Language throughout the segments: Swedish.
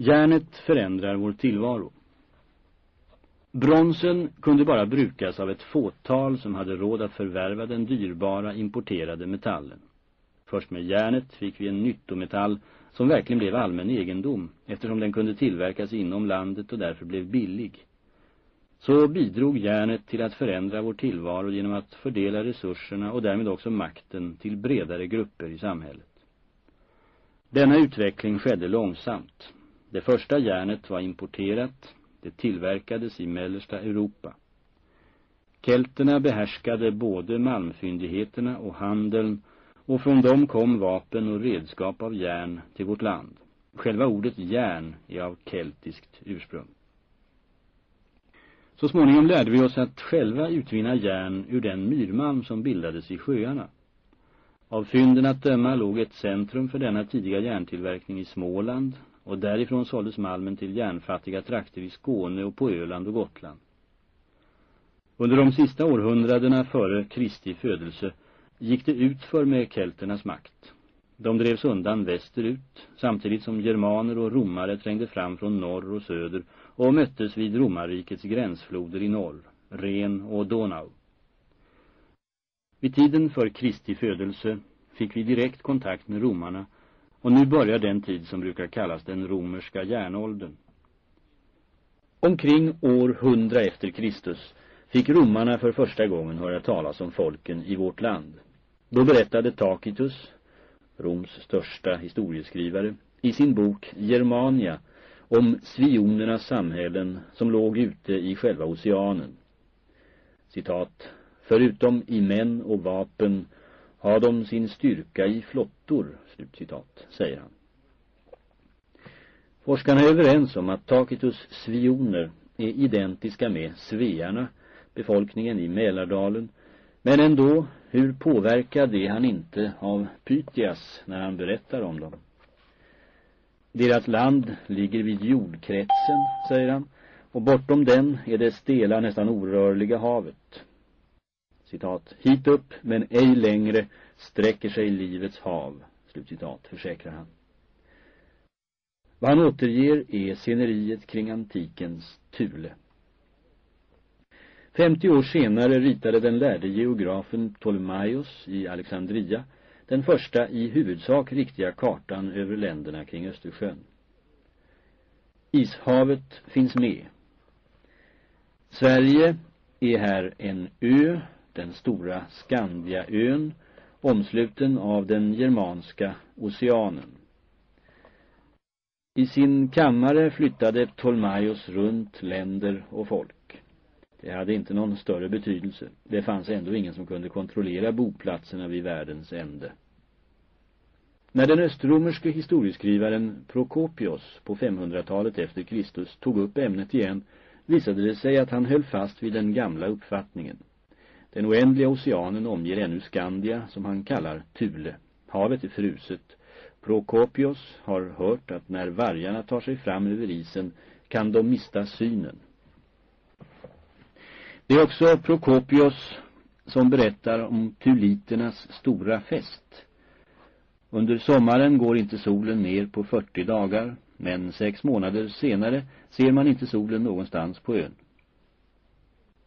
Järnet förändrar vår tillvaro. Bronsen kunde bara brukas av ett fåtal som hade råd att förvärva den dyrbara importerade metallen. Först med järnet fick vi en nyttometall som verkligen blev allmän egendom eftersom den kunde tillverkas inom landet och därför blev billig. Så bidrog järnet till att förändra vår tillvaro genom att fördela resurserna och därmed också makten till bredare grupper i samhället. Denna utveckling skedde långsamt. Det första järnet var importerat, det tillverkades i mellersta Europa. Kelterna behärskade både malmfyndigheterna och handeln och från dem kom vapen och redskap av järn till vårt land. Själva ordet järn är av keltiskt ursprung. Så småningom lärde vi oss att själva utvinna järn ur den myrmalm som bildades i sjöarna. Av fynden att döma låg ett centrum för denna tidiga järntillverkning i Småland och därifrån såldes malmen till järnfattiga trakter i Skåne och på Öland och Gotland. Under de sista århundradena före Kristi födelse gick det utför med kelternas makt. De drevs undan västerut, samtidigt som germaner och romare trängde fram från norr och söder och möttes vid romarrikets gränsfloder i norr, Ren och Donau. Vid tiden för Kristi födelse fick vi direkt kontakt med romarna och nu börjar den tid som brukar kallas den romerska järnåldern. Omkring år 100 efter Kristus fick romarna för första gången höra talas om folken i vårt land. Då berättade Tacitus, Roms största historieskrivare, i sin bok Germania om svionernas samhällen som låg ute i själva oceanen. Citat, förutom i män och vapen har de sin styrka i flottor, slutcitat, säger han. Forskarna är överens om att Tacitus svioner är identiska med svearna, befolkningen i Mälardalen, men ändå, hur påverkar det han inte av Pythias när han berättar om dem? Deras land ligger vid jordkretsen, säger han, och bortom den är det stela, nästan orörliga havet. Citat, hit upp men ej längre sträcker sig livets hav, slutcitat, försäkrar han. Vad han återger är sceneriet kring antikens Thule. 50 år senare ritade den lärde geografen Ptolemaios i Alexandria den första i huvudsak riktiga kartan över länderna kring Östersjön. Ishavet finns med. Sverige är här en ö, den stora Skandiaön, omsluten av den germanska oceanen. I sin kammare flyttade Ptolemaios runt länder och folk. Det hade inte någon större betydelse. Det fanns ändå ingen som kunde kontrollera boplatserna vid världens ände. När den östromerske historieskrivaren Prokopios på 500-talet efter Kristus tog upp ämnet igen visade det sig att han höll fast vid den gamla uppfattningen. Den oändliga oceanen omger ännu Skandia som han kallar Thule. Havet är fruset. Prokopios har hört att när vargarna tar sig fram över isen kan de mista synen. Det är också Prokopios som berättar om tuliternas stora fest. Under sommaren går inte solen ner på 40 dagar, men sex månader senare ser man inte solen någonstans på ön.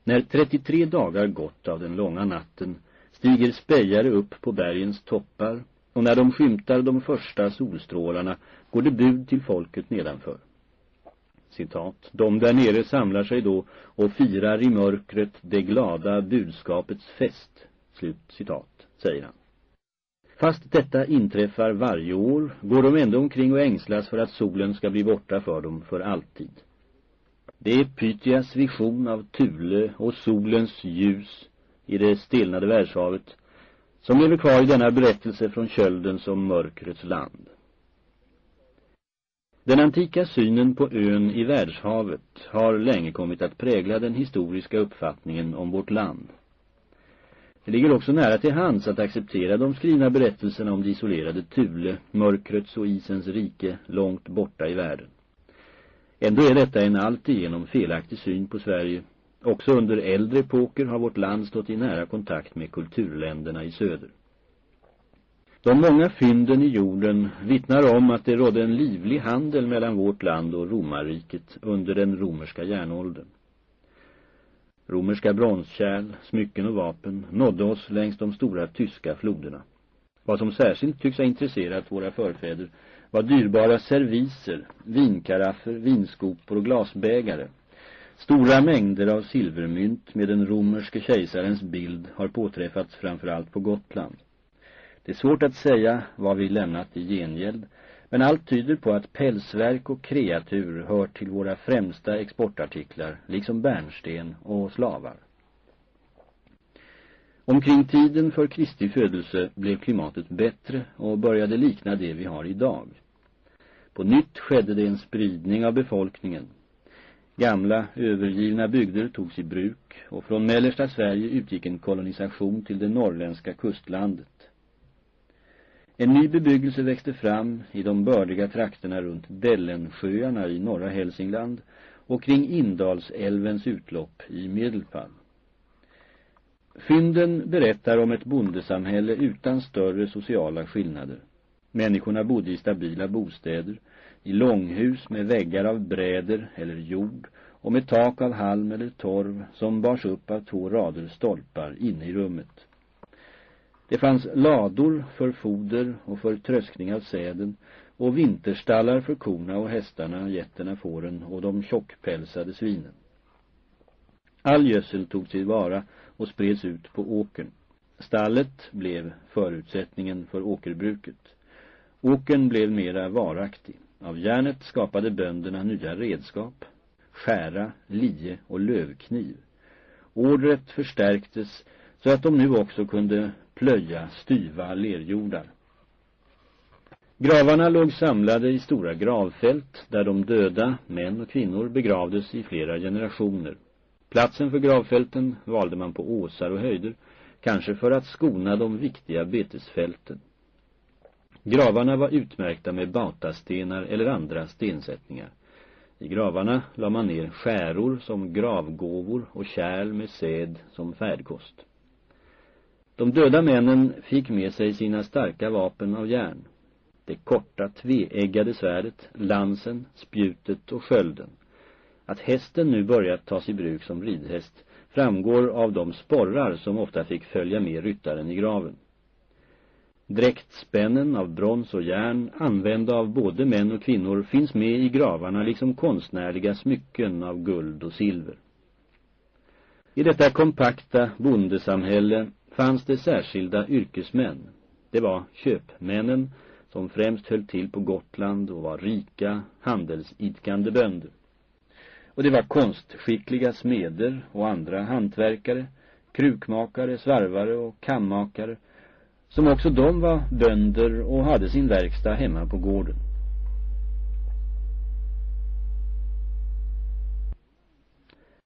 När 33 dagar gått av den långa natten stiger spejare upp på bergens toppar och när de skymtar de första solstrålarna går det bud till folket nedanför citat, de där nere samlar sig då och firar i mörkret det glada budskapets fest, slut citat, säger han. Fast detta inträffar varje år går de ändå omkring och ängslas för att solen ska bli borta för dem för alltid. Det är Pythias vision av Thule och solens ljus i det stelnade världshavet som lever kvar i denna berättelse från köldens och mörkrets land. Den antika synen på ön i världshavet har länge kommit att prägla den historiska uppfattningen om vårt land. Det ligger också nära till hands att acceptera de skrivna berättelserna om det isolerade Thule, mörkrets och isens rike långt borta i världen. Ändå är detta en alltigenom felaktig syn på Sverige. Också under äldre epoker har vårt land stått i nära kontakt med kulturländerna i söder. De många fynden i jorden vittnar om att det rådde en livlig handel mellan vårt land och romarriket under den romerska järnåldern. Romerska bronskärl, smycken och vapen nådde oss längs de stora tyska floderna. Vad som särskilt tycks ha intresserat våra förfäder var dyrbara serviser, vinkaraffer, vinskopor och glasbägare. Stora mängder av silvermynt med den romerske kejsarens bild har påträffats framförallt på Gotland. Det är svårt att säga vad vi lämnat i gengäld, men allt tyder på att pälsverk och kreatur hör till våra främsta exportartiklar, liksom bärnsten och slavar. Omkring tiden för Kristi födelse blev klimatet bättre och började likna det vi har idag. På nytt skedde det en spridning av befolkningen. Gamla, övergivna bygder togs i bruk och från mellersta Sverige utgick en kolonisation till det norrländska kustlandet. En ny bebyggelse växte fram i de bördiga trakterna runt Dellensjöarna i norra Hälsingland och kring Indalsälvens utlopp i Medelpad. Fynden berättar om ett bondesamhälle utan större sociala skillnader. Människorna bodde i stabila bostäder, i långhus med väggar av bräder eller jord och med tak av halm eller torv som bars upp av två rader stolpar inne i rummet. Det fanns lador för foder och för tröskning av säden och vinterstallar för korna och hästarna, getterna, fåren och de tjockpälsade svinen. All gödsel tog tillvara och spreds ut på åkern. Stallet blev förutsättningen för åkerbruket. Åkern blev mera varaktig. Av järnet skapade bönderna nya redskap, skära, lie och lövkniv. Ordret förstärktes så att de nu också kunde plöja styva lerjordar. Gravarna låg samlade i stora gravfält där de döda, män och kvinnor, begravdes i flera generationer. Platsen för gravfälten valde man på åsar och höjder, kanske för att skona de viktiga betesfälten. Gravarna var utmärkta med bautastenar eller andra stensättningar. I gravarna la man ner skäror som gravgåvor och kärl med säd som färdkost. De döda männen fick med sig sina starka vapen av järn. Det korta tveeggade svärdet, lansen, spjutet och skölden. Att hästen nu börjat tas i bruk som ridhäst framgår av de sporrar som ofta fick följa med ryttaren i graven. Dräktspännen av brons och järn, använda av både män och kvinnor, finns med i gravarna liksom konstnärliga smycken av guld och silver. I detta kompakta bondesamhälle fanns det särskilda yrkesmän. Det var köpmännen som främst höll till på Gotland och var rika, handelsidkande bönder. Och det var konstskickliga smeder och andra hantverkare, krukmakare, svarvare och kammakare, som också de var bönder och hade sin verkstad hemma på gården.